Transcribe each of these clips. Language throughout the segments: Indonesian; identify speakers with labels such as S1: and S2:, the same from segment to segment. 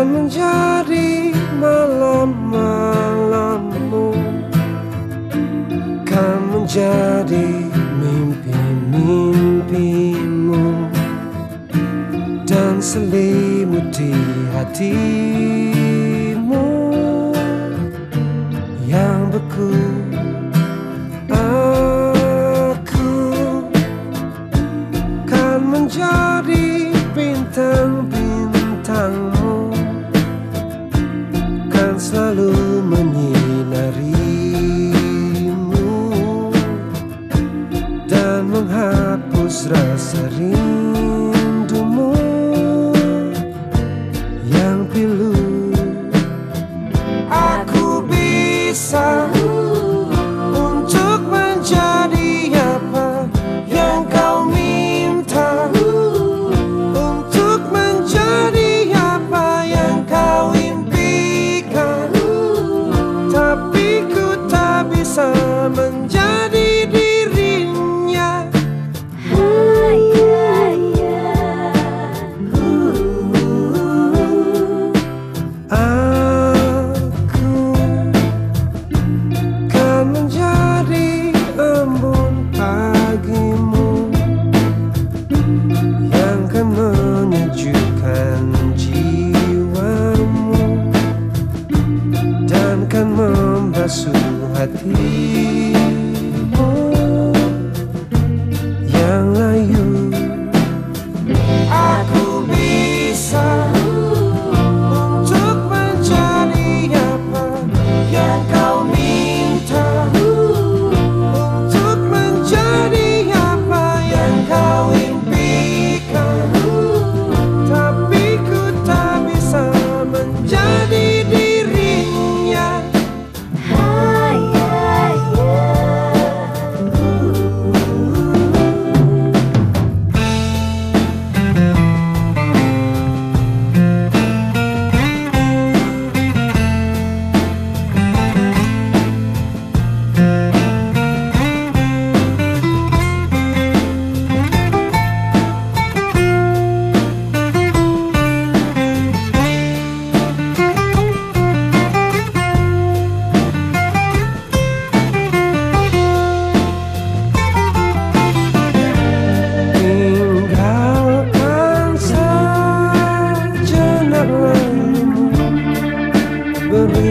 S1: akan menjadi malam-malammu. Kan menjadi mimpi-mimpimu. Dan selimut di hatimu. Yang beku Aku. Kan menjadi bintang-bintang You.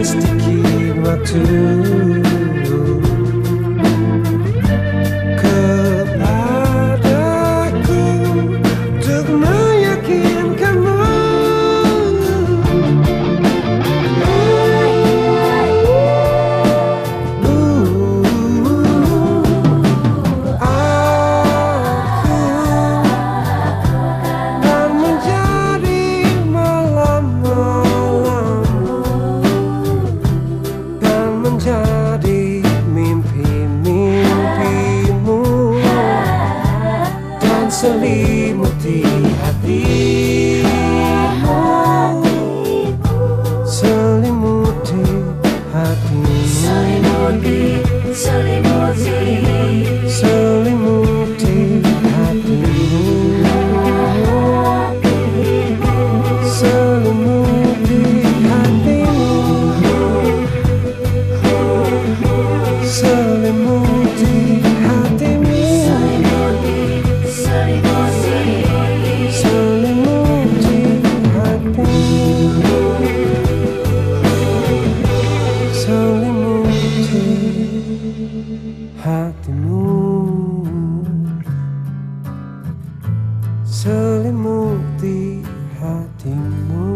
S1: mystic, you are. Jadi mimpi-mimpimu. Dan selimuti hatimu. Selimuti hatimu. Selimuti selimuti selimuti hatimu.